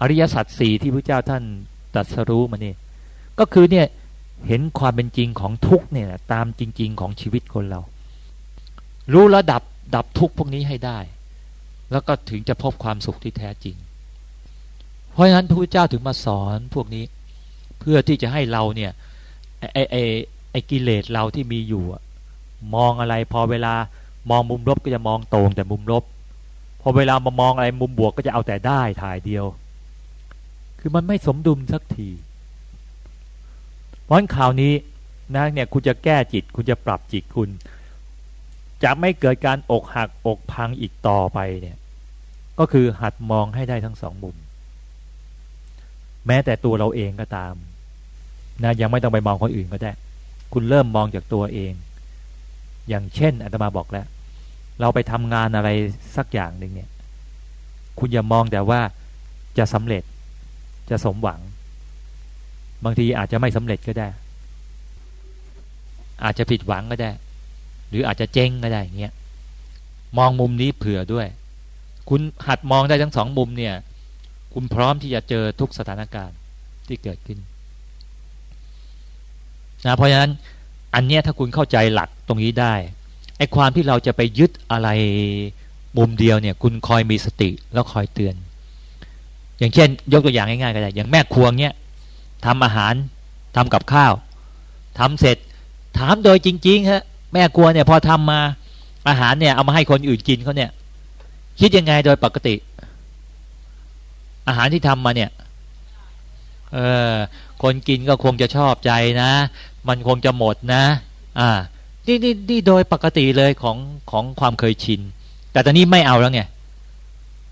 อริยสัจสี่ที่พระเจ้าท่านตรัสรู้มาเนี่ยก็คือเนี่ยเห็นความเป็นจริงของทุกเนี่ยตามจริง ๆ ของชีวิตคนเรา รู้ระดับดับทุกพวกนี้ให้ได้ แล้วก็ถึงจะพบความสุขที่แท้จริง เพราะฉะนั้นพระเจ้าถึงมาสอนพวกนี้ เพื่อที่จะให้เราเนี่ยไอไอไอกิเลสเราที่มีอยู่มองอะไรพอเวลามองมุมลบก็จะมองตรงแต่มุมลบ พอเวลามามองอะไรมุมบวกก็จะเอาแต่ได้ถ่ายเดียว คือมันไม่สมดุลสักทีเพราะข่าวนี้นะเนี่ยคุณจะแก้จิต คุณจะปรับจิตคุณ จะไม่เกิดการอกหักอกพังอีกต่อไปเนี่ย ก็คือหัดมองให้ได้ทั้งสองมุม แม้แต่ตัวเราเองก็ตามนะยังไม่ต้องไปมองคนอื่นก็ได้ คุณเริ่มมองจากตัวเอง อย่างเช่นอาตมาบอกแล้ว เราไปทำงานอะไรสักอย่างหนึ่งเนี่ย คุณอย่ามองแต่ว่าจะสำเร็จ จะสมหวัง บางทีอาจจะไม่สำเร็จก็ได้ อาจจะผิดหวังก็ได้ หรืออาจจะเจ๊งก็ได้เงี้ยมองมุมนี้เผื่อด้วย คุณหัดมองได้ทั้งสองมุมเนี่ย คุณพร้อมที่จะเจอทุกสถานการณ์ที่เกิดขึ้นนะเพราะฉะนั้นอันเนี้ยถ้าคุณเข้าใจหลักตรงนี้ได้ไอ้ความที่เราจะไปยึดอะไรมุมเดียวเนี่ย คุณคอยมีสติแล้วคอยเตือน อย่างเช่น ยกตัวอย่างง่ายๆก็ได้อย่างแม่ครัวเนี้ยทำอาหารทำกับข้าวทำเสร็จ ถามโดยจริงๆฮะแม่ครัวเนี่ยพอทำมาอาหารเนี่ยเอามาให้คนอื่นกินเขาเนี่ย คิดยังไงโดยปกติ อาหารที่ทำมาเนี่ยเออคนกินก็คงจะชอบใจนะ มันคงจะหมดนะ อ่านี่นี่นี่โดยปกติเลยของของความเคยชิน แต่ตอนนี้ไม่เอาแล้วไง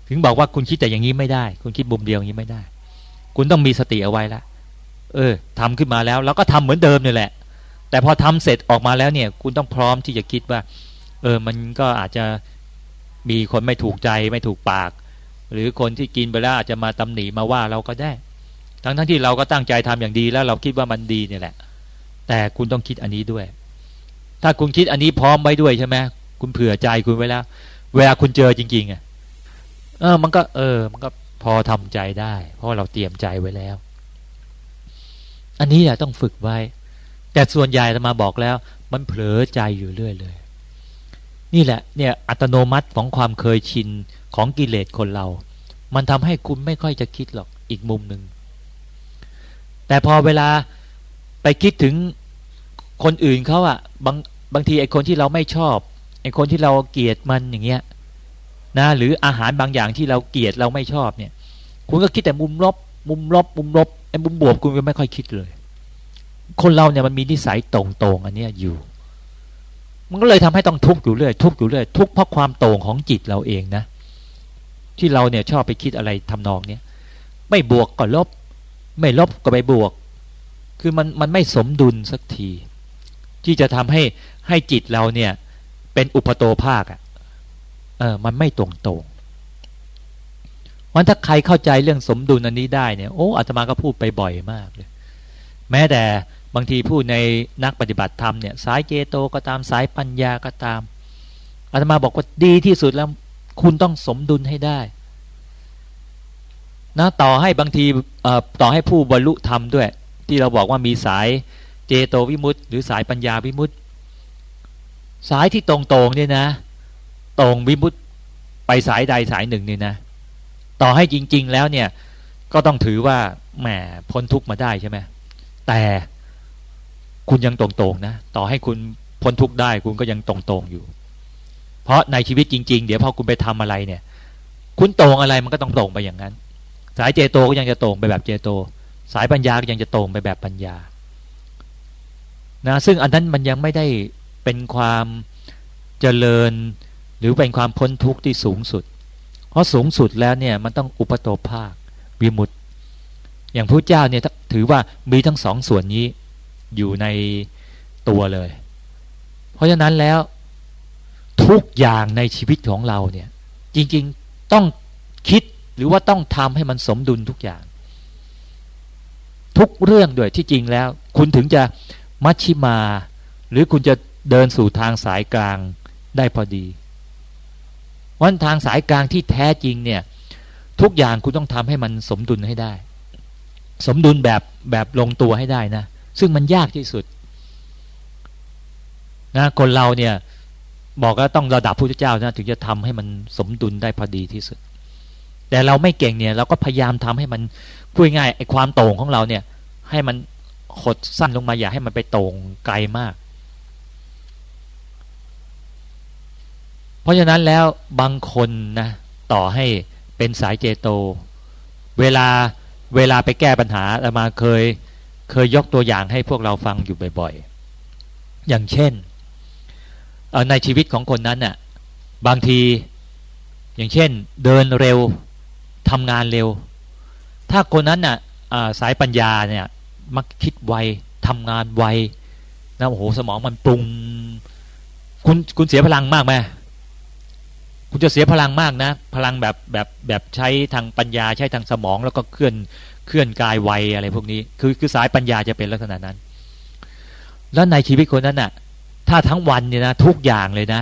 ถึงบอกว่าคุณคิดแต่อย่างนี้ไม่ได้ คุณคิดบุมเดียวอย่างนี้ไม่ได้ คุณต้องมีสติเอาไว้ละเออทำขึ้นมาแล้วแล้วก็ทำเหมือนเดิมนี่แหละ แต่พอทำเสร็จออกมาแล้วเนี่ย คุณต้องพร้อมที่จะคิดว่า เออ มันก็อาจจะมีคนไม่ถูกใจไม่ถูกปาก หรือคนที่กินไปแล้วอาจจะมาตำหนิมาว่าเราก็ได้ ทั้งทั้งที่เราก็ตั้งใจทำอย่างดีแล้วเราคิดว่ามันดีเนี่ยแหละ แต่คุณต้องคิดอันนี้ด้วย ถ้าคุณคิดอันนี้พร้อมไว้ด้วยใช่ไหมคุณเผื่อใจคุณไว้แล้ว เวลาคุณเจอจริงๆอะ เออ มันก็ เออ มันก็พอทำใจได้ เพราะเราเตรียมใจไว้แล้ว อันนี้แหละต้องฝึกไว้ แต่ส่วนใหญ่จะมาบอกแล้ว มันเผลอใจอยู่เรื่อยเลย นี่แหละ เนี่ยอัตโนมัติของความเคยชินของกิเลสคนเรา มันทำให้คุณไม่ค่อยจะคิดหรอกอีกมุมหนึ่งแต่พอเวลาไปคิดถึงคนอื่นเขาอะบางบางทีไอ้คนที่เราไม่ชอบไอ้คนที่เราเกลียดมันอย่างเงี้ย นะหรืออาหารบางอย่างที่เราเกลียดเราไม่ชอบเนี่ย คุณก็คิดแต่มุมลบ มุมลบ มุมลบไอ้มุมบวกคุณก็ไม่ค่อยคิดเลย คนเราเนี่ยมันมีนิสัยตรงๆอันเนี้ยอยู่ มันก็เลยทำให้ต้องทุกข์อยู่เรื่อยทุกข์อยู่เรื่อยทุกข์เพราะความต่งของจิตเราเองนะ ที่เราเนี่ยชอบไปคิดอะไรทำนองเนี้ยไม่บวกก็ลบ ไม่ลบก็ไปบวก คือมันมันไม่สมดุลสักที ที่จะทำให้ให้จิตเราเนี่ย เป็นอุปโตภาคอะ เออมันไม่ตรงตรงวันถ้าใครเข้าใจเรื่องสมดุลอันนี้ได้เนี่ยโอ้อาตมาก็พูดไปบ่อยมากเลย แม้แต่บางทีพูดในนักปฏิบัติธรรมเนี่ยสายเจโตก็ตามสายปัญญาก็ตามอาตมาบอกว่าดีที่สุดแล้วคุณต้องสมดุลให้ได้นะต่อให้บางทีต่อให้ผู้บรรลุธรรมด้วย ที่เราบอกว่ามีสายเจโตวิมุตต์หรือสายปัญญาวิมุตต์สายที่ตรงๆเนี่ยนะ ตรงวิมุตไปสายใดสายหนึ่งนี่นะ ต่อให้จริง ๆ แล้วเนี่ย ก็ต้องถือว่าแหมพ้นทุกข์มาได้ใช่ไหมแต่คุณยังตรงๆนะต่อให้คุณพ้นทุกข์ได้คุณก็ยังตรงๆอยู่ เพราะในชีวิตจริง ๆ เดี๋ยวพอคุณไปทำอะไรเนี่ย คุณตรงอะไรมันก็ต้องตรงไปอย่างนั้น สายเจโตก็ยังจะตรงไปแบบเจโต สายปัญญาก็ยังจะตรงไปแบบปัญญานะซึ่งอันนั้นมันยังไม่ได้เป็นความเจริญ หรือเป็นความพ้นทุกข์ที่สูงสุด เพราะสูงสุดแล้วเนี่ยมันต้องอุปโตภาควิมุตติ อย่างพระเจ้าเนี่ยถือว่ามีทั้งสองส่วนนี้อยู่ในตัวเลย เพราะฉะนั้นแล้วทุกอย่างในชีวิตของเราเนี่ยจริงๆต้องคิดหรือว่าต้องทำให้มันสมดุลทุกอย่าง ทุกเรื่องด้วยที่จริงแล้ว คุณถึงจะมัชชิมา หรือคุณจะเดินสู่ทางสายกลางได้พอดี วันทางสายกลางที่แท้จริงเนี่ย ทุกอย่างคุณต้องทำให้มันสมดุลให้ได้ สมดุลแบบแบบลงตัวให้ได้นะ ซึ่งมันยากที่สุดนะคนเราเนี่ยบอกว่าต้องระดับพระเจ้านะถึงจะทำให้มันสมดุลได้พอดีที่สุด แต่เราไม่เก่งเนี่ย เราก็พยายามทำให้มันพูดง่ายไอ้ความโต่งของเราเนี่ย ให้มันขดสั้นลงมาอย่าให้มันไปโต่งไกลมาก เพ ราะฉะนั้นแล้วบางคนนะต่อให้เป็นสายเจโต เวลาเวลาไปแก้ปัญหาอามาเคยเคยยกตัวอย่างให้พวกเราฟังอยู่บ่อยๆ อย่างเช่น ในชีวิตของคนนั้นน่ะบางทีอย่างเช่น เดินเร็วทำงานเร็ว ถ้าคนนั้นน่ะสายปัญญาเนี่ยมักคิดไวทำงานไวนะโอ้โหสมองมันปรุง คุณคุณเสียพลังมากไหม คุณจะเสียพลังมากนะ พลังแบบแบบแบบใช้ทางปัญญาใช้ทางสมองแล้วก็เคลื่อนเคลื่อนกายไวอะไรพวกนี้ คือคือสายปัญญาจะเป็นลักษณะนั้น แล้วในชีวิตคนนั้นน่ะ ถ้าทั้งวันเนี่ยนะทุกอย่างเลยนะ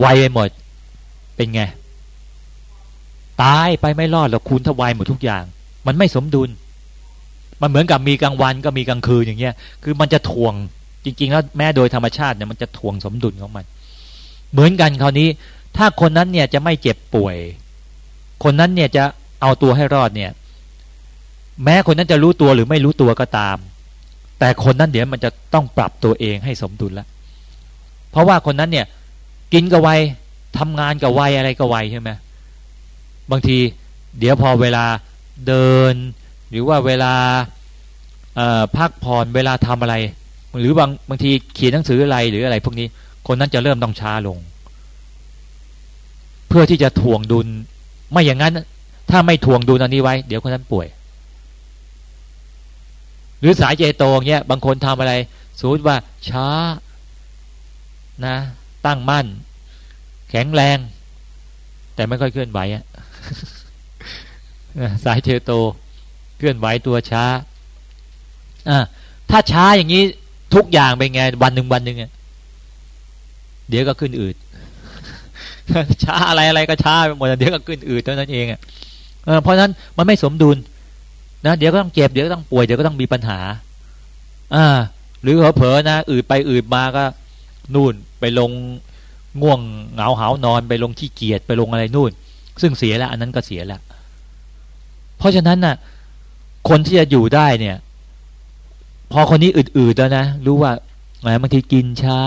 ไวไปหมดเป็นไงตายไปไม่รอดหรอกคุณถ้าไวหมดทุกอย่าง มันไม่สมดุล มันเหมือนกับมีกลางวันก็มีกลางคืนอย่างเงี้ย คือมันจะถ่วงจริง ๆ แล้วแม้โดยธรรมชาติเนี่ยมันจะถ่วงสมดุลของมัน เหมือนกันคราวนี้ ถ้าคนนั้นเนี่ยจะไม่เจ็บป่วย คนนั้นเนี่ยจะเอาตัวให้รอดเนี่ย แม้คนนั้นจะรู้ตัวหรือไม่รู้ตัวก็ตาม แต่คนนั้นเดี๋ยวมันจะต้องปรับตัวเองให้สมดุลแล้วเพราะว่าคนนั้นเนี่ย กินก็ไวทำงานก็ไวอะไรก็ไวใช่ไหมบางที เดี๋ยวพอเวลาเดิน หรือว่าเวลาพักผ่อนเวลาทำอะไร หรือบางบางทีเขียนหนังสืออะไรหรืออะไร พวกนี้คนนั้นจะเริ่มต้องช้าลง เพื่อที่จะถ่วงดุล ไม่อย่างนั้น ถ้าไม่ถ่วงดุลอันนี้ไว้ เดี๋ยวคนนั้นป่วย หรือสายเจโตเงี้ยบางคนทำอะไรสมมติว่าช้านะ ตั้งมั่น แข็งแรง แต่ไม่ค่อยเคลื่อนไหวอะสายเจโต เคลื่อนไหวตัวช้าอ่าถ้าช้าอย่างนี้ทุกอย่างเป็นไง วันหนึ่งวันหนึ่งเดี๋ยวก็ขึ้นอืด ช้าอะไรอะไรก็ช้าไปหมดเดี๋ยวก็ขึ้นอืดเท่านั้นเองอะเพราะฉะนั้นมันไม่สมดุลนะเดี๋ยวก็ต้องเจ็บเดี๋ยวก็ต้องป่วยเดี๋ยวก็ต้องมีปัญหา อ่า หรือเผลอๆนะอืดไปอืดมาก็นู่นไปลงง่วงเหงาหานอนไปลงขี้เกียจไปลงอะไรนู่น ซึ่งเสียแล้วอันนั้นก็เสียแล้วเพราะฉะนั้นน่ะ คนที่จะอยู่ได้เนี่ย พอคนนี้อืดๆแล้วนะรู้ว่าแหมบางทีกินช้า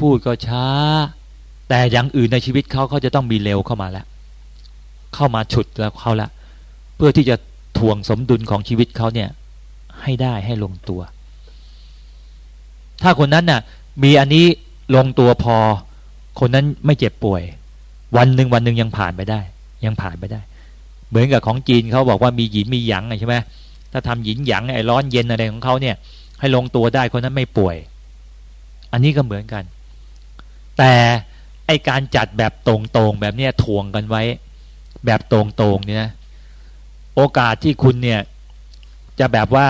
พูดก็ช้า แต่อย่างอื่นในชีวิตเขาเขาจะต้องมีเร็วเข้ามาแล้ว เข้ามาฉุดแล้วเขาละ เพื่อที่จะทวงสมดุลของชีวิตเขาเนี่ย ให้ได้ให้ลงตัว ถ้าคนนั้นน่ะ มีอันนี้ลงตัวพอ คนนั้นไม่เจ็บป่วย วันหนึ่งวันหนึ่งยังผ่านไปได้ ยังผ่านไปได้ เหมือนกับของจีนเขาบอกว่ามีหยินมีหยางใช่ไหมถ้าทำหยินหยางไอ้ร้อนเย็นอะไรของเขาเนี่ย ให้ลงตัวได้คนนั้นไม่ป่วย อันนี้ก็เหมือนกัน แต่ ไอการจัดแบบตรงๆแบบเนี้ยทวงกันไว้ แบบตรงๆเนี่ยนะโอกาสที่คุณเนี่ย จะแบบว่า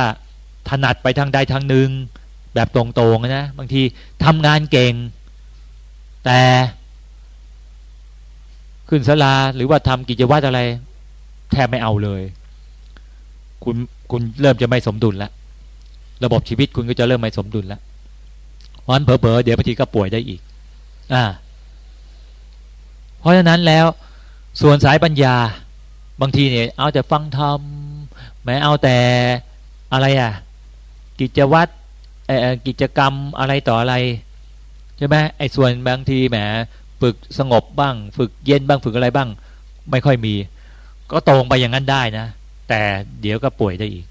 ถนัดไปทางใดทางหนึ่งแบบตรงๆนะบางทีทำงานเก่ง แต่ขึ้นสลาหรือว่าทำกิจวัตรอะไร แทบไม่เอาเลย คุณคุณเริ่มจะไม่สมดุลแล้วระบบชีวิตคุณก็จะเริ่มไม่สมดุลแล้ววันเผลอๆเดี๋ยวบางทีก็ป่วยได้อีก อ่า เพราะฉะนั้นแล้วส่วนสายปัญญาบางทีเนี่ยเอาแต่ฟังธรรมแม้เอาแต่อะไรอะกิจวัตรกิจกรรมอะไรต่ออะไรใช่ไหมไอ้ส่วนบางทีแหมฝึกสงบบ้าง ฝึกเย็นบ้างฝึกอะไรบ้าง ไม่ค่อยมี ก็ตรงไปอย่างนั้นได้นะ แต่เดี๋ยวก็ป่วยได้อีก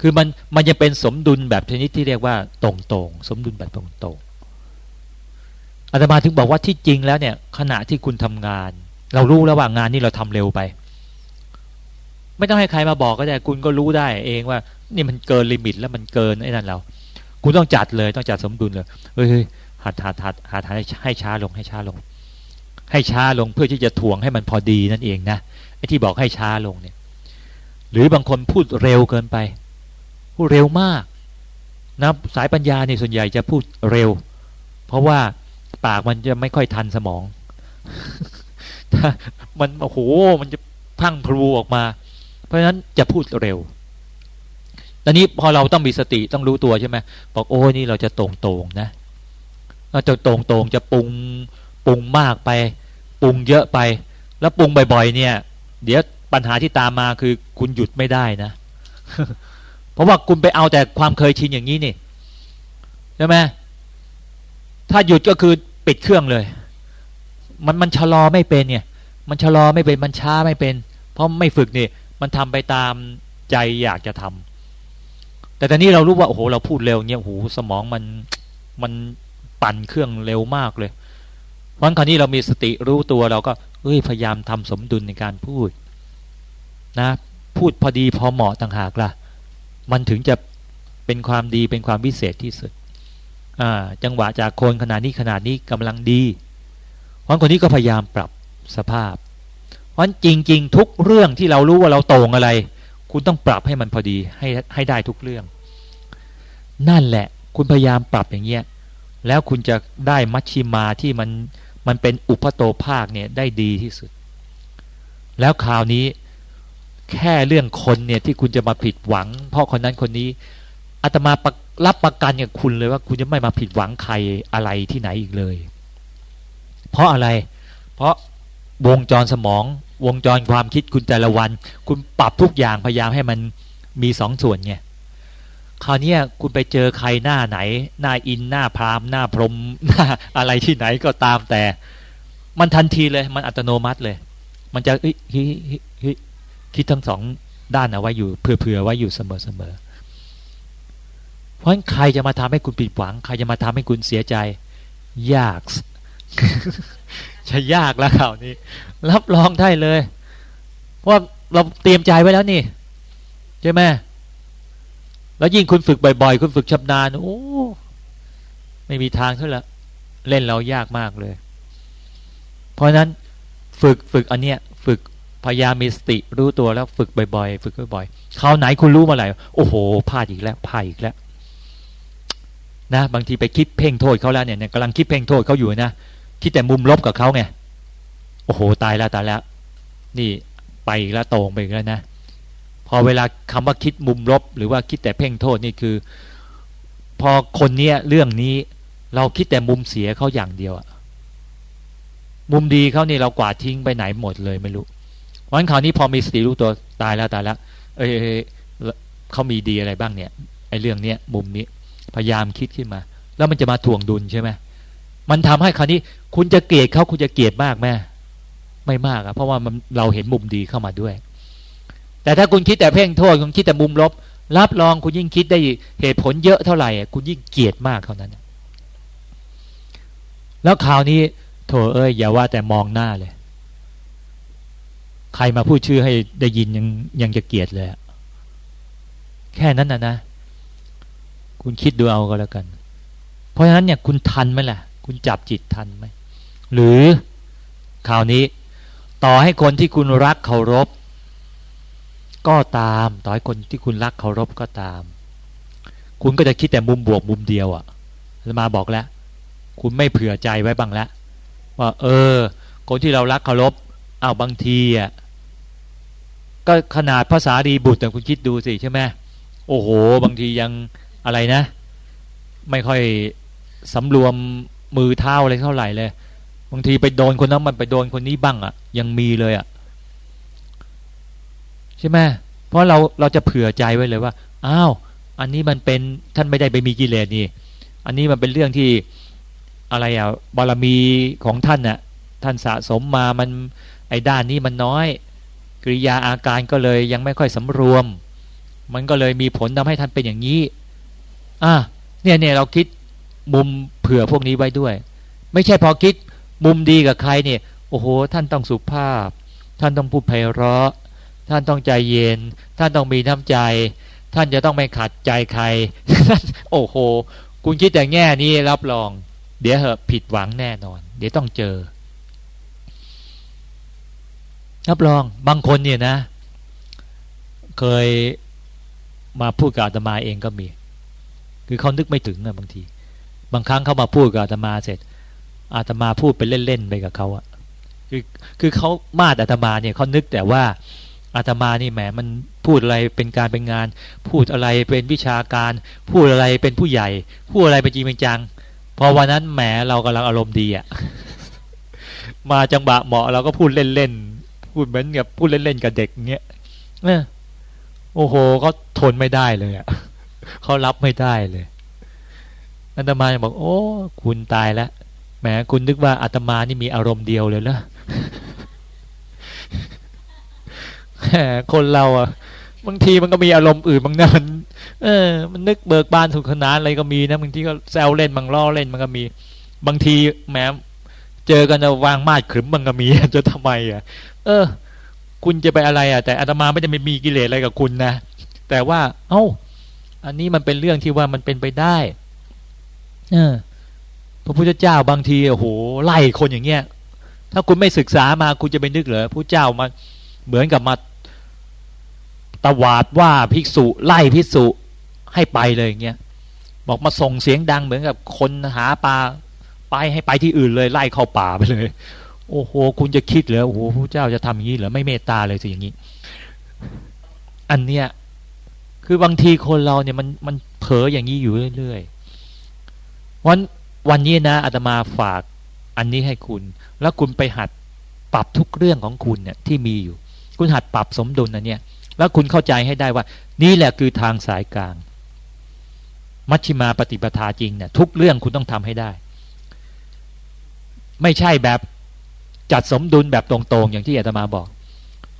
คือมันมันจะเป็นสมดุลแบบชนิดที่เรียกว่าตรงๆสมดุลแบบตรงๆ อาตมาถึงบอกว่าที่จริงแล้วเนี่ย ขณะที่คุณทำงาน เรารู้แล้วว่างานนี้เราทำเร็วไป ไม่ต้องให้ใครมาบอกก็ได้คุณก็รู้ได้ เองว่า นี่มันเกิน limit แล้วมันเกินไอ้นั่นเรา คุณต้องจัดเลยต้องจัดสมดุลเลยเฮ้ยหัดหัดหัดหัดให้ช้าลงให้ช้าลง ให้ช้าลงเพื่อที่จะถ่วงให้มันพอดีนั่นเองนะไอ้ที่บอกให้ช้าลงเนี่ย หรือบางคนพูดเร็วเกินไปพูดเร็วมากนะสายปัญญาเนี่ยส่วนใหญ่จะพูดเร็ว เพราะว่า ปากมันจะไม่ค่อยทันสมอง ถ้ามันโอ้โหมันจะพังพลูออกมา เพราะฉะนั้นจะพูดเร็วตอนนี้พอเราต้องมีสติต้องรู้ตัวใช่ไหมบอกโอ้นี่เราจะตรงตรงนะเราจะตรงตรงจะปรุงปรุงมากไป ปรุงเยอะไป แล้วปรุงบ่อยๆ เนี่ย เดี๋ยวปัญหาที่ตามมาคือคุณหยุดไม่ได้นะ เพราะว่าคุณไปเอาแต่ความเคยชินอย่างนี้นี่ใช่ไหมถ้าหยุดก็คือ ปิดเครื่องเลย มันมันชะลอไม่เป็นเนี่ย มันชะลอไม่เป็นมันช้าไม่เป็น เพราะไม่ฝึกนี่มันทำไปตามใจอยากจะทำแต่ตอนนี้เรารู้ว่าโอ้โหเราพูดเร็วเงี้ยโอ้โหสมองมันมันปั่นเครื่องเร็วมากเลยเพราะคราวนี้เรามีสติรู้ตัวเราก็เฮ้ยพยายามทำสมดุลในการพูดนะพูดพอดีพอเหมาะต่างหากล่ะ มันถึงจะเป็นความดีเป็นความพิเศษที่สุด จังหวะจากคนขนาดนี้ขนาดนี้กำลังดีเพราะคนนี้ก็พยายามปรับสภาพเพราะจริง ๆ ทุกเรื่องที่เรารู้ว่าเราตรงอะไร คุณต้องปรับให้มันพอดีให้ให้ได้ทุกเรื่อง นั่นแหละคุณพยายามปรับอย่างเงี้ยแล้วคุณจะได้มัชชิมาที่มันมันเป็นอุปโตภาคเนี่ยได้ดีที่สุด แล้วคราวนี้แค่เรื่องคนเนี่ยที่คุณจะมาผิดหวัง เพราะคนนั้นคนนี้อาตมาปรั รับประกันกับคุณเลยว่าคุณจะไม่มาผิดหวังใครอะไรที่ไหนอีกเลย เพราะอะไร เพราะวงจรสมอง วงจรความคิดคุณแต่ละวัน คุณปรับทุกอย่างพยายามให้มันมีสองส่วนไงคราวนี้คุณไปเจอใครหน้าไหน หน้าอินหน้าพรามหน้าพรมหน้าอะไรที่ไหนก็ตามแต่ มันทันทีเลย มันอัตโนมัติเลย มันจะคิดทั้งสองด้านเอาไว้อยู่เผื่อๆไว้อยู่เสมอๆ เพราะใครจะมาทำให้คุณผิดหวัง ใครจะมาทำให้คุณเสียใจ ยากจะยากแล้วข่าวนี้ รับรองได้เลยเพราะเราเตรียมใจไว้แล้วนี่ใช่ไหมแล้วยิ่งคุณฝึกบ่อยๆ คุณฝึกชำนาญโอ้ไม่มีทางเท่าละเล่นเรายากมากเลย เพราะนั้นฝึกฝึกอันเนี้ย ฝึกพยายามมีสติรู้ตัวแล้วฝึกบ่อยๆ ฝึกบ่อยๆคราวไหนคุณรู้มาไหร่โอ้โหพลาดอีกแล้วพลาดอีกแล้ว นะบางทีไปคิดเพ่งโทษเขาแล้วเนี่ยกำลังคิดเพ่งโทษเขาอยู่นะคิดแต่มุมลบกับเขาไงโอ้โหตายแล้วตายแล้ว นี่ไปแล้วตรงไปแล้วนะพอเวลาคำว่าคิดมุมลบ หรือว่าคิดแต่เพ่งโทษนี่คือ พอคนเนี้ยเรื่องนี้เราคิดแต่มุมเสียเขาอย่างเดียวอะมุมดีเขานี่เรากวาดทิ้งไปไหนหมดเลยไม่รู้วันคราวนี้พอมีสติรู้ตัวตายแล้วตายแล้ว เอ้ยเขามีดีอะไรบ้างเนี่ยไอ้เรื่องเนี้ยมุมนี้ พยายามคิดขึ้นมา แล้วมันจะมาถ่วงดุลใช่ไหมมันทำให้คราวนี้ คุณจะเกลียดเขาคุณจะเกลียดมากแม่ไม่มากอะเพราะว่ามันเราเห็นมุมดีเข้ามาด้วย แต่ถ้าคุณคิดแต่เพ่งโทษคุณคิดแต่มุมลบ รับรองคุณยิ่งคิดได้เหตุผลเยอะเท่าไหร่คุณยิ่งเกลียดมากเท่านั้น แล้วคราวนี้โถเอ้ยอย่าว่าแต่มองหน้าเลย ใครมาพูดชื่อให้ได้ยินยังยังจะเกลียดเลย แค่นั้นนะนะ คุณคิดดูเอาก็แล้วกัน เพราะฉะนั้นเนี่ยคุณทันไหมล่ะ คุณจับจิตทันไหม หรือคราวนี้ ต่อให้คนที่คุณรักเคารพ ก็ตาม ต่อให้คนที่คุณรักเคารพก็ตาม คุณก็จะคิดแต่มุมบวกมุมเดียวอะ่ะมาบอกแล้ว คุณไม่เผื่อใจไว้บ้างแล้วว่า เออ คนที่เรารักเคารพอ้าวบางทีอะก็ขนาดภาษาดีบุตรแต่คุณคิดดูสิใช่ไหมโอ้โห บางทียัง อะไรนะ ไม่ค่อยสำรวมมือเท้าอะไรเท่าไหร่เลยบางทีไปโดนคนนั้นมันไปโดนคนนี้บ้างอะ่ะ ยังมีเลยอะ่ะใช่ไหมเพราะเราเราจะเผื่อใจไว้เลยว่าอ้าวอันนี้มันเป็นท่านไม่ได้ไปมีกิเลสนี่ อันนี้มันเป็นเรื่องที่อะไรอะบารมีของท่านน่ะท่านสะสมมามันไอ้ด้านนี้มันน้อยกริยาอาการก็เลยยังไม่ค่อยสำรวม มันก็เลยมีผลทำให้ท่านเป็นอย่างนี้ อะเนี่ยเนี่ยเราคิดมุมเผื่อพวกนี้ไว้ด้วย ไม่ใช่พอคิดมุมดีกับใครเนี่ย โอ้โห ท่านต้องสุภาพ ท่านต้องพูดไพเราะ ท่านต้องใจเย็น ท่านต้องมีน้ำใจ ท่านจะต้องไม่ขัดใจใคร โอ้โห คุณคิดแต่แง่นี้รับรอง เดี๋ยวเหอะผิดหวังแน่นอน เดี๋ยวต้องเจอ รับรองบางคนเนี่ยนะ เคยมาพูดกับอาตมาเองก็มี คือเขานึกไม่ถึงอะบางที บางครั้งเขามาพูดกับอาตมาเสร็จ อาตมาพูดไปเล่นๆไปกับเขาอะคือคือเขามาดอาตมาเนี่ยเขานึกแต่ว่าอาตมานี่แหมมันพูดอะไรเป็นการเป็นงาน พูดอะไรเป็นวิชาการ พูดอะไรเป็นผู้ใหญ่ พูดอะไรเป็นจริงเป็นจังพอวันนั้นแหมเรากำลังอารมณ์ดีอะมาจังหวะเหมาะเราก็พูดเล่นๆพูดเหมือนกับพูดเล่นๆกับเด็กเงี้ยเนี่ยโอ้โหเขาทนไม่ได้เลยอะ เขารับไม่ได้เลยอาตมาบอก โอ้ คุณตายแล้วแหมคุณนึกว่าอาตมานี่มีอารมณ์เดียวเลยเหรอคนเราอะบางทีมันก็มีอารมณ์อื่นบางนะมันเออ มันนึกเบิกบานสุขนานอะไรก็มีนะบางทีก็แซวเล่นบางล้อเล่นมันก็มี บางทีแหมเจอกันจะวางมาดขรึมมันก็มีจะทำไมอะ เออ คุณจะไปอะไรอะ แต่อาตมาไม่ได้ไม่มีกิเลสอะไรกับคุณนะแต่ว่า เอ้า อันนี้มันเป็นเรื่องที่ว่ามันเป็นไปได้เออพระพุทธเจ้าบางทีโอ้โหไล่คนอย่างเงี้ย ถ้าคุณไม่ศึกษามาคุณจะไปนึกเหรอพระเจ้ามาเหมือนกับมาตวาดว่าภิกษุไล่ภิกษุให้ไปเลยอย่างเงี้ยบอกมาส่งเสียงดังเหมือนกับคนหาปลาไปให้ไปที่อื่นเลยไล่เข้าป่าไปเลย โอ้โห คุณจะคิดเหรอโอ้โหพระเจ้าจะทำอย่างนี้เหรอไม่เมตตาเลยสิอย่างนี้ อันเนี้ย คือบางทีคนเราเนี่ยมันมันเผลออย่างนี้อยู่เรื่อยๆวันวันนี้นะอาตมาฝากอันนี้ให้คุณ แล้วคุณไปหัดปรับทุกเรื่องของคุณเนี่ยที่มีอยู่ คุณหัดปรับสมดุลนะเนี่ย แล้วคุณเข้าใจให้ได้ว่า นี่แหละคือทางสายกลาง มัชฌิมาปฏิปทาจริงเนี่ยทุกเรื่องคุณต้องทำให้ได้ ไม่ใช่แบบจัดสมดุลแบบตรงๆ อย่างที่อาตมาบอก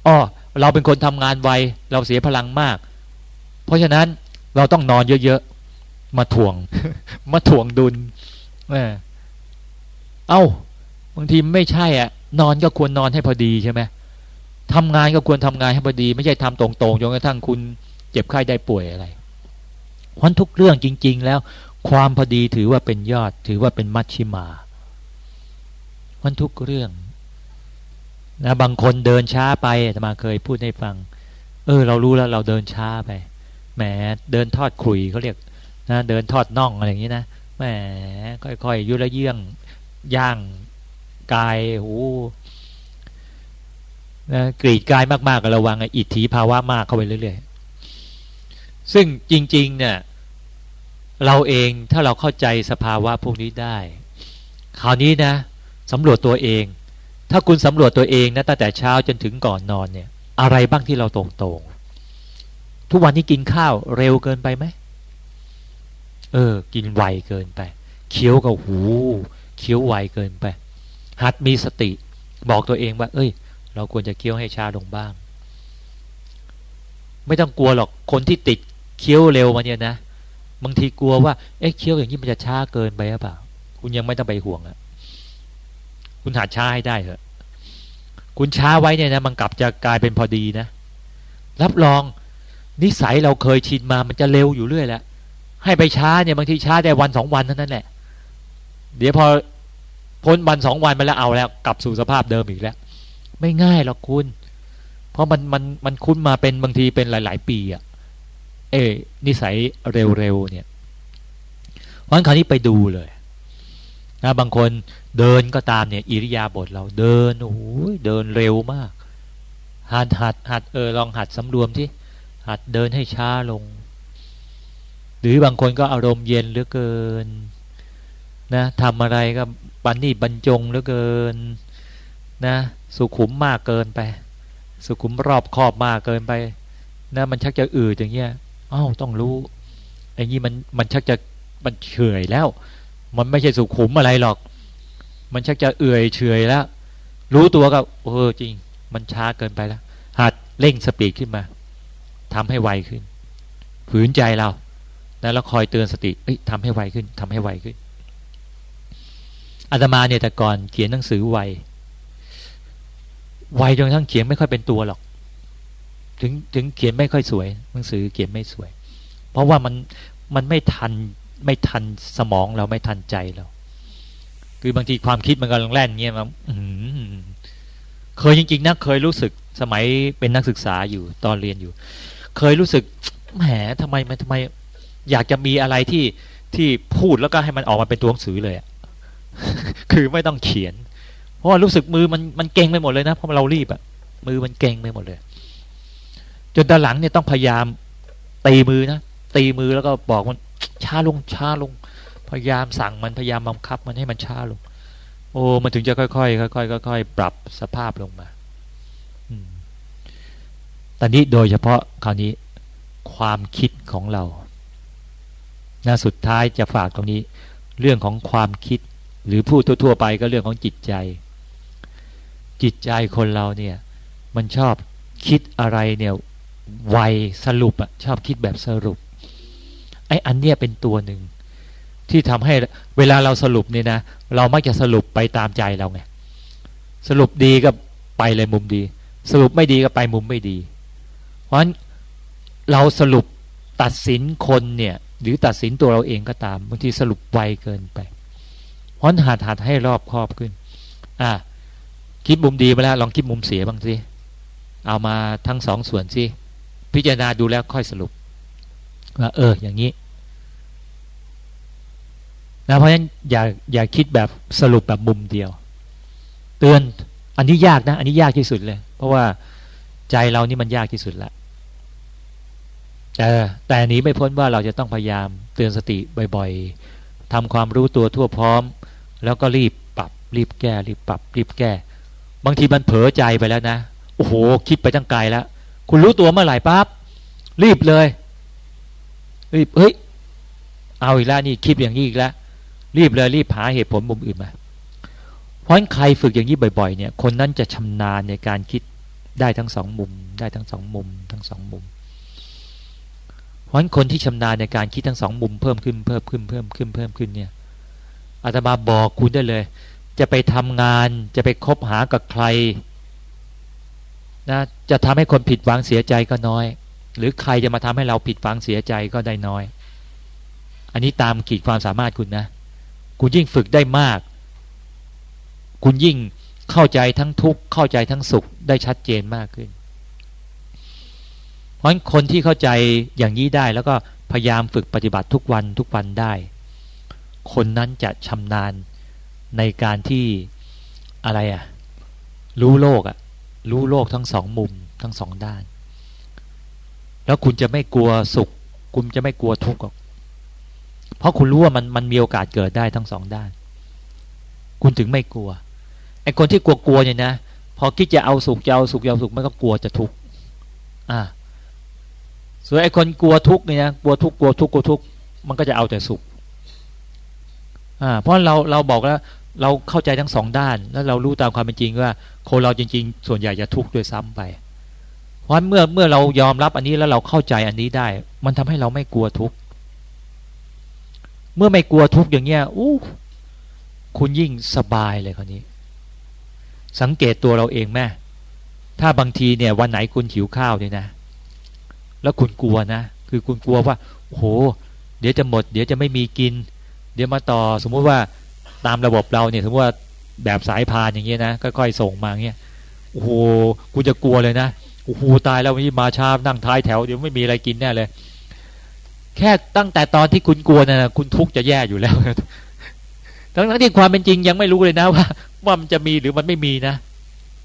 อ้อเราเป็นคนทำงานไวเราเสียพลังมาก เพราะฉะนั้นเราต้องนอนเยอะๆ มาถ่วง มาถ่วงดุลเอเอา้าบางทีไม่ใช่อะ นอนก็ควรนอนให้พอดีใช่ไหมทำงานก็ควรทำงานให้พอดี ไม่ใช่ทำตรงๆจนกระทั่งคุณเจ็บไข้ได้ป่วยอะไรเพราะทุกเรื่องจริง ๆ แล้ว ความพอดีถือว่าเป็นยอด ถือว่าเป็นมัชชิมาเพราะทุกเรื่องนะบางคนเดินช้าไปจะมาเคยพูดให้ฟัง เออ เรารู้แล้วเราเดินช้าไป แหมเดินทอดขุยเขาเรียกนะเดินทอดน่องอะไรอย่างนี้นะแหมค่อยๆยุระเยื่องย่างกายโอ้นะกรีดกายมากๆก็ระวังอิทธิภาวะมากเข้าไปเรื่อยๆ ซึ่งจริง ๆ เนี่ย เราเองถ้าเราเข้าใจสภาวะพวกนี้ได้ คราวนี้นะสำรวจตัวเอง ถ้าคุณสำรวจตัวเองนะตั้งแต่เช้าจนถึงก่อนนอนเนี่ย อะไรบ้างที่เราตรงๆ ทุกวันนี้กินข้าวเร็วเกินไปไหมเออ กินไวเกินไป เคี้ยวกับหูเคี้ยวไวเกินไป หัดมีสติ บอกตัวเองว่า เอ้ย เราควรจะเคี้ยวให้ช้าลงบ้าง ไม่ต้องกลัวหรอกคนที่ติดเคี้ยวเร็วมาเนี่ยนะบางทีกลัวว่าเอ๊ะเคี้ยวอย่างนี้มันจะช้าเกินไปหรือเปล่า คุณยังไม่ต้องไปห่วงอะคุณหัดช้าให้ได้เถอะ คุณช้าไว้เนี่ยนะมันกลับจะกลายเป็นพอดีนะรับรอง นิสัยเราเคยชินมามันจะเร็วอยู่เรื่อยแหละให้ไปช้าเนี่ยบางทีช้าได้วันสองวันเท่านั้นแหละ เดี๋ยวพอพ้นวันสองวันมาแล้วเอาแล้ว กลับสู่สภาพเดิมอีกแล้ว ไม่ง่ายหรอกคุณ เพราะมันมันมันคุ้นมาเป็นบางทีเป็นหลาย ๆ ปีอะเอ นิสัยเร็วๆเนี่ยวันคราวนี้ไปดูเลยนะบางคนเดินก็ตามเนี่ย อิริยาบถเราเดินโอ้โหเดินเร็วมากหัดหัดหัดเออลองหัดสำรวมที่ หัดเดินให้ช้าลง หรือบางคนก็อารมณ์เย็นเหลือเกินนะทำอะไรก็บันนี่บรรจงเหลือเกินนะสุขุมมากเกินไป สุขุมรอบครอบมากเกินไปนะมันชักจะอืดอย่างเงี้ยอ้าวต้องรู้ไอ้นี้มันมันชักจะมันเฉยแล้ว มันไม่ใช่สุขุมอะไรหรอก มันชักจะเอื่อยเฉยแล้ว รู้ตัวก็เออจริง มันช้าเกินไปแล้วหัดเร่งสปีดขึ้นมา ทำให้ไวขึ้น ฝืนใจเรา แล้วเราคอยเตือนสติเอ้ยทำให้ไวขึ้นทำให้ไวขึ้นอาตมาเนี่ยแต่ก่อนเขียนหนังสือไวไวจนทั้งเขียนไม่ค่อยเป็นตัวหรอก ถึงถึงเขียนไม่ค่อยสวย หนังสือเขียนไม่สวย เพราะว่ามันมันไม่ทันไม่ทันสมองเราไม่ทันใจเรา คือบางทีความคิดมันกำลังแล่นเงี้ยมันเคยจริงๆนะเคยรู้สึกสมัยเป็นนักศึกษาอยู่ตอนเรียนอยู่ เคยรู้สึกแหมทำไมมันทำไม อยากจะมีอะไรที่ที่พูดแล้วก็ให้มันออกมาเป็นตัวหนังสือเลยอะคือไม่ต้องเขียน เพราะว่ารู้สึกมือมันมันเก่งไปหมดเลยนะเพราะเรารีบอะมือมันเก่งไปหมดเลย จนด้านหลังเนี่ยต้องพยายามตีมือนะตีมือแล้วก็บอกมันช้าลงช้าลง พยายามสั่งมันพยายามบังคับ มันให้มันช้าลง โอ้มันถึงจะค่อยๆค่อยๆค่อยๆปรับสภาพลงมา ตอนนี้โดยเฉพาะคราวนี้ความคิดของเรานะสุดท้ายจะฝากตรงนี้ เรื่องของความคิด หรือพูดทั่ว ๆ ไปก็เรื่องของจิตใจ จิตใจคนเราเนี่ย มันชอบคิดอะไรเนี่ยไวสรุปอะชอบคิดแบบสรุปไอ้อันเนี้ยเป็นตัวหนึ่งที่ทำให้เวลาเราสรุปเนี่ยนะเรามักจะสรุปไปตามใจเราไงสรุปดีก็ไปเลยมุมดี สรุปไม่ดีก็ไปมุมไม่ดี เพราะฉะนั้นเราสรุปตัดสินคนเนี่ย หรือตัดสินตัวเราเองก็ตามบางทีสรุปไวเกินไป เพราะหัดหัดให้รอบครอบขึ้น อะคิดมุมดีมาแล้ว ลองคิดมุมเสียบ้างสิเอามาทั้งสองส่วนสิพิจารณาดูแล้วค่อยสรุปว่าเออ อย่างนี้นะเพราะฉะนั้นอย่าอย่าคิดแบบสรุปแบบมุมเดียว เตือนอันนี้ยากนะ อันนี้ยากที่สุดเลย เพราะว่าใจเรานี่มันยากที่สุดละ แต่แต่นี้ไม่พ้นว่าเราจะต้องพยายามเตือนสติบ่อยๆทำความรู้ตัวทั่วพร้อม แล้วก็รีบปรับ รีบแก้รีบปรับ รีบแก้ บางทีมันเผลอใจไปแล้วนะโอ้โห คิดไปตั้งไกลแล้ว คุณรู้ตัวเมื่อไหร่ปั๊บรีบเลยรีบเฮ้ยเอาอีกแล้วนี่คิดอย่างนี้อีกแล้วรีบเลยรีบหาเหตุผลมุมอื่นมาเพราะใครฝึกอย่างนี้บ่อย ๆ เนี่ย คนนั้นจะชำนาญในการคิดได้ทั้งสองมุม ได้ทั้งสองมุม ทั้งสองมุม เพราะฉะนั้นคนที่ชำนาญในการคิดทั้งสองมุมเพิ่มขึ้นเพิ่มขึ้นเพิ่มขึ้นเพิ่มขึ้นเนี่ยอาตมาบอกคุณได้เลย จะไปทำงานจะไปคบหากับใครนะจะทำให้คนผิดหวังเสียใจก็น้อย หรือใครจะมาทำให้เราผิดหวังเสียใจก็ได้น้อย อันนี้ตามขีดความสามารถคุณนะคุณยิ่งฝึกได้มาก คุณยิ่งเข้าใจทั้งทุกข์เข้าใจทั้งสุขได้ชัดเจนมากขึ้น ราะคนที่เข้าใจอย่างนี้ได้แล้วก็พยายามฝึกปฏิบัติทุกวันทุกวันได้ คนนั้นจะชำนาญในการที่อะไรอะ่ะรู้โลกอะ่ะรู้โลกทั้งสองมุมทั้งสองด้าน แล้วคุณจะไม่กลัวสุข คุณจะไม่กลัวทุกข์เพราะคุณรู้ว่ามันมันมีโอกาสเกิดได้ทั้งสองด้าน คุณถึงไม่กลัวไอ้คนที่กลัวกลัวเนี่ยนะพอคิดจะเอาสุขจะเอาสุขจะเอาสุขมันก็กลัวจะทุกข์อ่า ส่วนไอ้คนกลัวทุกข์เนี่ยนะกลัวทุกข์กลัวทุกข์กลัวทุกข์มันก็จะเอาแต่สุขอ่าเพราะเราเราบอกแล้วเราเข้าใจทั้งสองด้าน แล้วเรารู้ตามความเป็นจริงว่าคนเราจริง ๆ ส่วนใหญ่จะทุกข์ด้วยซ้ำไป เพราะเมื่อเมื่อเรายอมรับอันนี้แล้วเราเข้าใจอันนี้ได้ มันทำให้เราไม่กลัวทุกข์เมื่อไม่กลัวทุกข์อย่างเงี้ยอู้คุณยิ่งสบายเลยคนนี้ สังเกตตัวเราเองแม่ถ้าบางทีเนี่ยวันไหนคุณหิวข้าวเนี่ยนะ แล้วคุณกลัวนะ คือคุณกลัวว่าโห เดี๋ยวจะหมด เดี๋ยวจะไม่มีกิน เดี๋ยวมาต่อ สมมุติว่าตามระบบเราเนี่ย สมมติว่าแบบสายพานอย่างเงี้ยนะค่อยๆส่งมาเงี้ยโอ้โหคุณจะกลัวเลยนะโอ้โหตายแล้ววันนี้มาช้านั่งท้ายแถวเดี๋ยวไม่มีอะไรกินแน่เลย แค่ตั้งแต่ตอนที่คุณกลัวนะ่ะคุณทุกข์จะแย่อยู่แล้วทั้งที่ความเป็นจริงยังไม่รู้เลยนะว่าว่ามันจะมีหรือมันไม่มีนะ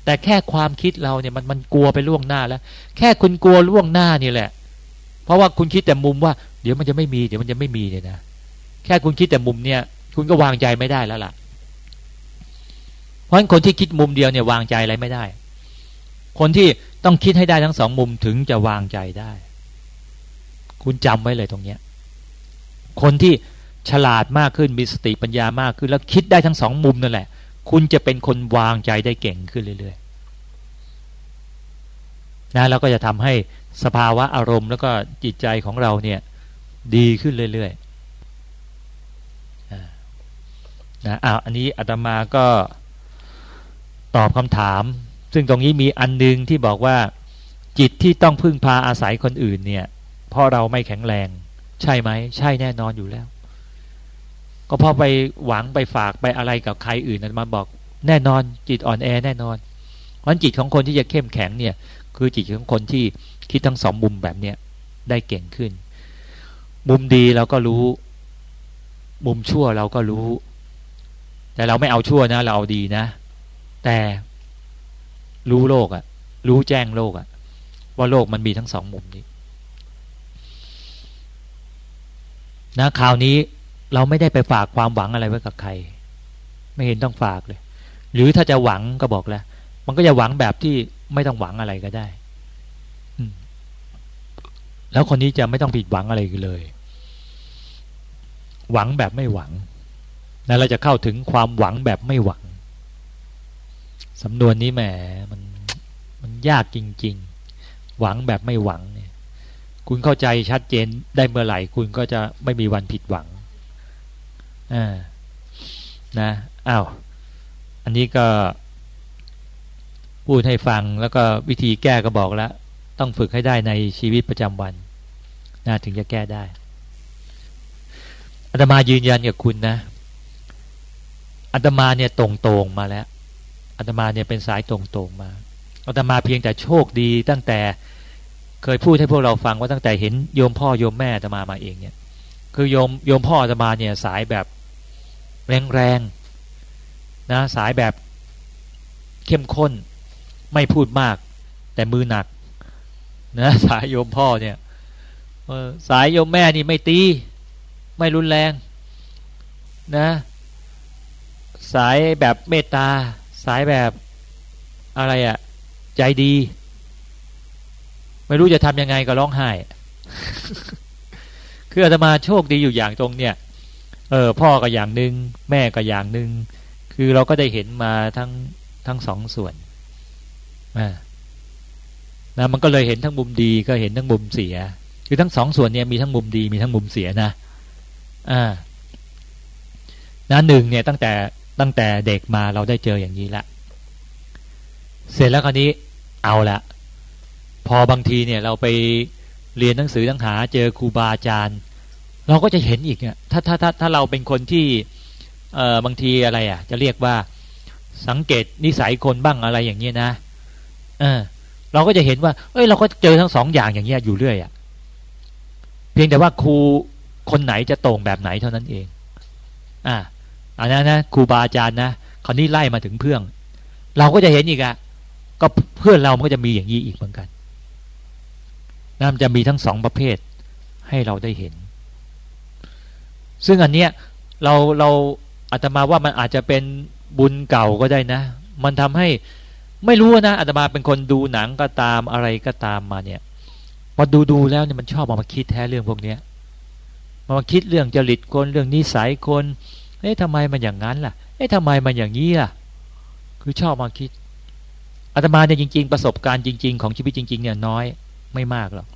แต่แค่ความคิดเราเนี่ยมันมันกลัวไปล่วงหน้าแล้ว แค่คุณกลัวล่วงหน้านี่แหละ เพราะว่าคุณคิดแต่มุมว่าเดี๋ยวมันจะไม่มีเดี๋ยวมันจะไม่มีเนี่ยนะแค่คุณคิดแต่มุมเนี่ย คุณก็วางใจไม่ได้แล้วล่ะ เพราะฉะนั้นคนที่คิดมุมเดียวเนี่ยวางใจอะไรไม่ได้ คนที่ต้องคิดให้ได้ทั้งสองมุมถึงจะวางใจได้ คุณจำไว้เลยตรงเนี้ย คนที่ฉลาดมากขึ้นมีสติปัญญามากขึ้นแล้วคิดได้ทั้งสองมุมนั่นแหละ คุณจะเป็นคนวางใจได้เก่งขึ้นเรื่อยๆนะแล้วก็จะทำให้สภาวะอารมณ์แล้วก็จิตใจของเราเนี่ยดีขึ้นเรื่อยๆนะอ้าวอันนี้อาตมาก็ตอบคำถาม ซึ่งตรงนี้มีอันนึงที่บอกว่า จิตที่ต้องพึ่งพาอาศัยคนอื่นเนี่ยเพราะเราไม่แข็งแรง ใช่ไหม ใช่แน่นอนอยู่แล้ว ก็พราะไปหวังไปฝากไปอะไรกับใครอื่นนั้นมาบอกแน่นอนจิตอ่อนแอแน่นอน เพราะจิตของคนที่จะเข้มแข็งเนี่ย คือจิตของคนที่คิดทั้งสองมุมแบบเนี้ยได้เก่งขึ้น มุมดีเราก็รู้ มุมชั่วเราก็รู้ แต่เราไม่เอาชั่วนะ เราเอาดีนะ แต่รู้โลกอะรู้แจ้งโลกอะว่าโลกมันมีทั้งสองมุมนี้นะคราวนี้ เราไม่ได้ไปฝากความหวังอะไรไว้กับใคร ไม่เห็นต้องฝากเลย หรือถ้าจะหวังก็บอกแล้ว มันก็จะหวังแบบที่ไม่ต้องหวังอะไรก็ได้แล้วคนนี้จะไม่ต้องผิดหวังอะไรเลย หวังแบบไม่หวังนะเราจะเข้าถึงความหวังแบบไม่หวังสำนวนนี้แหมมันมันยากจริง ๆ หวังแบบไม่หวังเนี่ย คุณเข้าใจชัดเจนได้เมื่อไหร่ คุณก็จะไม่มีวันผิดหวัง อ่านะอ้าวอันนี้ก็ พูดให้ฟังแล้วก็วิธีแก้ก็บอกแล้ว ต้องฝึกให้ได้ในชีวิตประจำวันนะถึงจะแก้ได้อาตมายืนยันกับคุณนะอาตมาเนี่ยตรงๆมาแล้วอาตมาเนี่ยเป็นสายตรงๆมาอาตมาเพียงแต่โชคดีตั้งแต่เคยพูดให้พวกเราฟังว่าตั้งแต่เห็นโยมพ่อโยมแม่อาตมามาเองเนี่ย คือโยมโยมพ่ออาตมาเนี่ยสายแบบ แรงๆนะสายแบบเข้มข้นไม่พูดมาก แต่มือหนักนะสายโยมพ่อเนี่ยสายโยมแม่นี่ไม่ตี ไม่รุนแรงนะสายแบบเมตตา สายแบบอะไรอะ่ะใจดี ไม่รู้จะทำยังไงก็ร้องไห้ คืออาตมาโชคดีอยู่อย่างตรงเนี่ย เออพ่อก็อย่างหนึ่งแม่ก็อย่างหนึ่งคือเราก็ได้เห็นมาทั้งทั้งสองส่วนนะมันก็เลยเห็นทั้งมุมดีก็เห็นทั้งมุมเสีย คือทั้งสองส่วนเนี่ยมีทั้งมุมดีมีทั้งมุมเสียนะอ่านะหนึ่งเนี่ยตั้งแต่ตั้งแต่เด็กมาเราได้เจออย่างนี้ละเสร็จแล้วคราวนี้เอาละพอบางทีเนี่ยเราไปเรียนหนังสือตั้งหาเจอครูบาอาจารย์ เราก็จะเห็นอีกเนี่ยถ้าถ้าถ้าถ้าเราเป็นคนที่เอ่อบางทีอะไรอะ จะเรียกว่าสังเกตนิสัยคนบ้างอะไรอย่างเงี้ยนะเออเราก็จะเห็นว่า เอ้ยเราก็เจอทั้งสองอย่างอย่างเงี้ยอยู่เรื่อยอะเพียงแต่ว่าครูคนไหนจะตรงแบบไหนเท่านั้นเอง อ่าอันนั้นนะครูบาอาจารย์นะคราวนี้ไล่มาถึงเพื่อนเราก็จะเห็นอีกอะก็เพื่อนเรามันก็จะมีอย่างนี้อีกเหมือนกันนั่นจะมีทั้งสองประเภทให้เราได้เห็น ซึ่งอันเนี้ยเราเราอาตมาว่ามันอาจจะเป็นบุญเก่าก็ได้นะ มันทำให้ไม่รู้นะอาตมาเป็นคนดูหนังก็ตามอะไรก็ตามมาเนี่ยพอดูดูแล้วเนี่ยมันชอบมามาคิดแท้เรื่องพวกเนี้ยมาคิดเรื่องจริตคนเรื่องนิสัยคนเอ๊ะทำไมมันอย่างนั้นล่ะ เอ๊ะทำไมมันอย่างนี้ล่ะ คือชอบมาคิดอาตมาเนี่ยจริง ๆ ประสบการณ์จริง ๆ ของชีวิตจริง ๆ เนี่ยน้อยไม่มากหรอก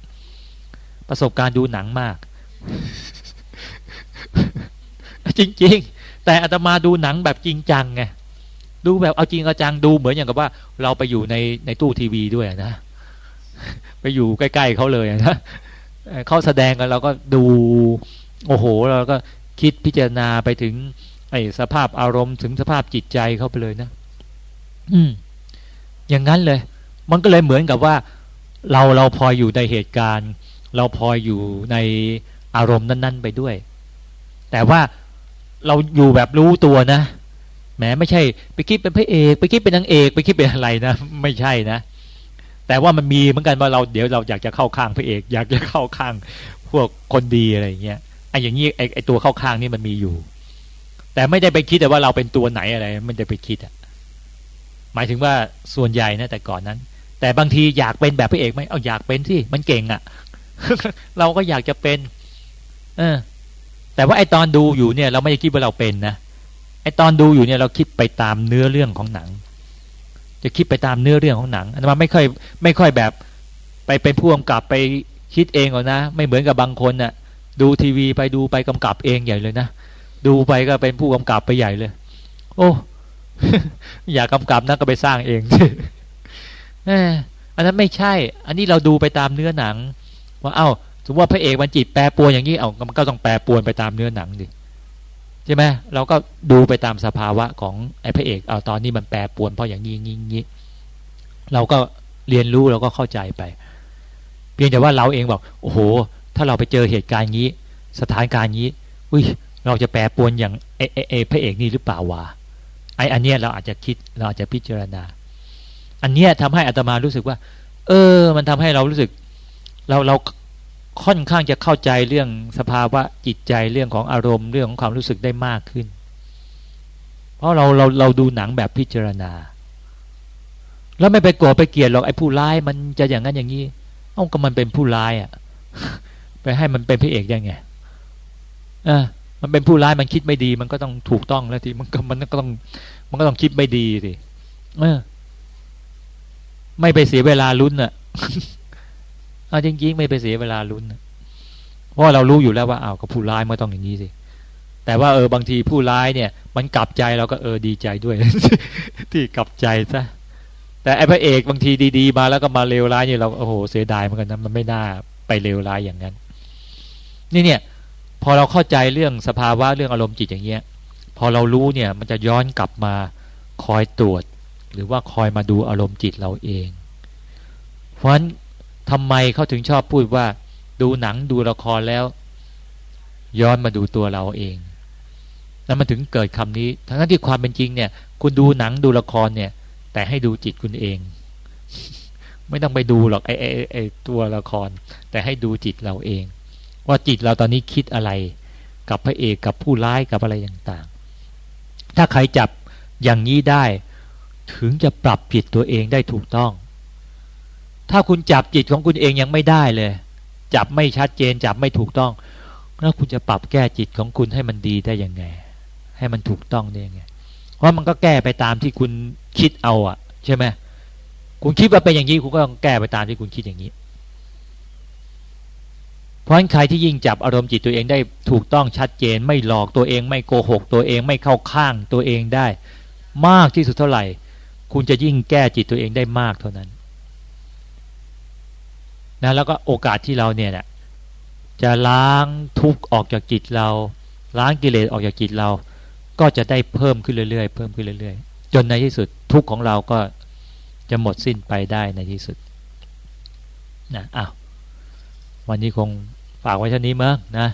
ประสบการณ์ดูหนังมาก จริง ๆ แต่อาตมาดูหนังแบบจริงจังไงดูแบบเอาจริงเอาจังดูเหมือนอย่างกับว่า เราไปอยู่ในในตู้ทีวีด้วยนะไปอยู่ใกล้ๆเขาเลยนะเขาแสดงกันเราก็ดู โอ้โห เราก็คิดพิจารณาไปถึง ไอ้สภาพอารมณ์ถึงสภาพจิตใจเข้าไปเลยนะ อืม อย่างนั้นเลย มันก็เลยเหมือนกับว่า เราเราพออยู่ในเหตุการณ์ เราพออยู่ในอารมณ์นั้น ๆ ไปด้วย แต่ว่าเราอยู่แบบรู้ตัวนะแหมไม่ใช่ ไปคิดเป็นพระเอก ไปคิดเป็นนางเอก ไปคิดเป็นอะไรนะ ไม่ใช่นะ แต่ว่ามันมีเหมือนกันว่าเราเดี๋ยวเราอยากจะเข้าข้างพระเอก อยากจะเข้าข้างพวกคนดีอะไรอย่างเงี้ยไอ้อย่างนี้ไอ้ไอ้ตัวเข้าข้างนี่มันมีอยู่ แต่ไม่ได้ไปคิดแต่ว่าเราเป็นตัวไหนอะไรมันจะไปคิดอะหมายถึงว่าส่วนใหญ่นะแต่ก่อนนั้น แต่บางทีอยากเป็นแบบพระเอกไหมเอาอยากเป็นที่มันเก่งอะเราก็อยากจะเป็น เออ แต่ว่าไอ้ตอนดูอยู่เนี่ย เราไม่ได้คิดว่าเราเป็นนะไอ้ตอนดูอยู่เนี่ยเราคิดไปตามเนื้อเรื่องของหนัง จะคิดไปตามเนื้อเรื่องของหนังอันนั้นไม่ค่อยไม่ค่อยแบบไปเป็นผู้กำกับไปคิดเองหรอกนะ ไม่เหมือนกับบางคนนะ่ะ ดูทีวีไปดูไปกำกับเองใหญ่เลยนะดูไปก็เป็นผู้กำกับไปใหญ่เลย โอ้อยากกำกับนะก็ไปสร้างเองอันนั้นไม่ใช่ อันนี้เราดูไปตามเนื้อหนัง ว่าเอา้า สมมติว่าพระเอกมันจิตแปรปรวนอย่างนี้เอามันก็ต้องแปรปรวนไปตามเนื้อหนังดิใช่ไหมเราก็ดูไปตามสภาวะของไอ้พระเอกเอาตอนนี้มันแปรปวนเพราะอย่างนี้งี้งี้เราก็เรียนรู้เราก็เข้าใจไป เพียงแต่ว่าเราเองบอกโอ้โห ถ้าเราไปเจอเหตุการณ์งี้ สถานการณ์งี้ อุ้ยเราจะแปรปวนอย่างเอเอเอพระเอกนี่หรือเปล่าวะไอ้อันเนี้ยเราอาจจะคิดเราอาจจะพิจารณา อันเนี้ยทำให้อัตมารู้สึกว่า เออ มันทำให้เรารู้สึก เราเรา ค่อนข้างจะเข้าใจเรื่องสภาวะจิตใจเรื่องของอารมณ์เรื่องของความรู้สึกได้มากขึ้น เพราะเราเราเราดูหนังแบบพิจารณา แล้วไม่ไปโกรธไปเกลียดหรอกไอ้ผู้ร้ายมันจะอย่างนั้นอย่างนี้ เอ้าก็มันเป็นผู้ร้ายอะ ไปให้มันเป็นพระเอกยังไงอะมันเป็นผู้ร้ายมันคิดไม่ดี มันก็ต้องถูกต้องแล้วทีมันก็มันก็ต้อง มันก็ต้องคิดไม่ดีสิเออ ไม่ไปเสียเวลาลุ้นอะ เอาจริงๆไม่ไปเสียเวลาลุ้นเพราะเรารู้อยู่แล้วว่าอ้าวก็ผู้ร้ายมันต้องอย่างนี้สิแต่ว่าเออบางทีผู้ร้ายเนี่ย มันกลับใจเราก็เออดีใจด้วย ที่กลับใจซะแต่ไอ้พระเอกบางทีดีๆมาแล้วก็มาเลวร้ายเนี่ยเราโอ้โหเสียดายเหมือนกันนะมันไม่น่าไปเลวร้ายอย่างนั้น นี่เนี่ย พอเราเข้าใจเรื่องสภาวะเรื่องอารมณ์จิตอย่างเงี้ย พอเรารู้เนี่ย มันจะย้อนกลับมาคอยตรวจ หรือว่าคอยมาดูอารมณ์จิตเราเอง เพราะฉะนั้น ทำไมเขาถึงชอบพูดว่า ดูหนังดูละครแล้ว ย้อนมาดูตัวเราเองแล้วมันถึงเกิดคำนี้ ทั้งที่ความเป็นจริงเนี่ย คุณดูหนังดูละครเนี่ย แต่ให้ดูจิตคุณเอง ไม่ต้องไปดูหรอกไอ้ไอ้ไอ้ตัวละคร แต่ให้ดูจิตเราเอง ว่าจิตเราตอนนี้คิดอะไร กับพระเอกกับผู้ร้ายกับอะไรต่างๆ ถ้าใครจับอย่างนี้ได้ ถึงจะปรับจิตตัวเองได้ถูกต้อง ถ้าคุณจับจิตของคุณเองยังไม่ได้เลย จับไม่ชัดเจน จับไม่ถูกต้อง แล้วคุณจะปรับแก้จิตของคุณให้มันดีได้ยังไง ให้มันถูกต้องได้ยังไง เพราะมันก็แก้ไปตามที่คุณคิดเอาอะใช่ไหมคุณคิดว่าเป็นอย่างนี้คุณก็ต้องแก้ไปตามที่คุณคิดอย่างนี้ เพราะฉะนั้นใครที่ยิ่งจับอารมณ์จิตตัวเองได้ถูกต้องชัดเจน ไม่หลอกตัวเองไม่โกหก ตัวเองไม่เข้าข้างตัวเองได้ มากที่สุดเท่าไหร่ คุณจะยิ่งแก้จิตตัวเองได้มากเท่านั้น นะแล้วก็โอกาสที่เราเนี่ยจะล้างทุกข์ออกจากจิตเรา ล้างกิเลสออกจากจิตเรา ก็จะได้เพิ่มขึ้นเรื่อยๆ เพิ่มขึ้นเรื่อยๆ จนในที่สุดทุกข์ของเราก็จะหมดสิ้นไปได้ในที่สุดนะอ้าววันนี้คงฝากไว้เท่านี้มั้งนะ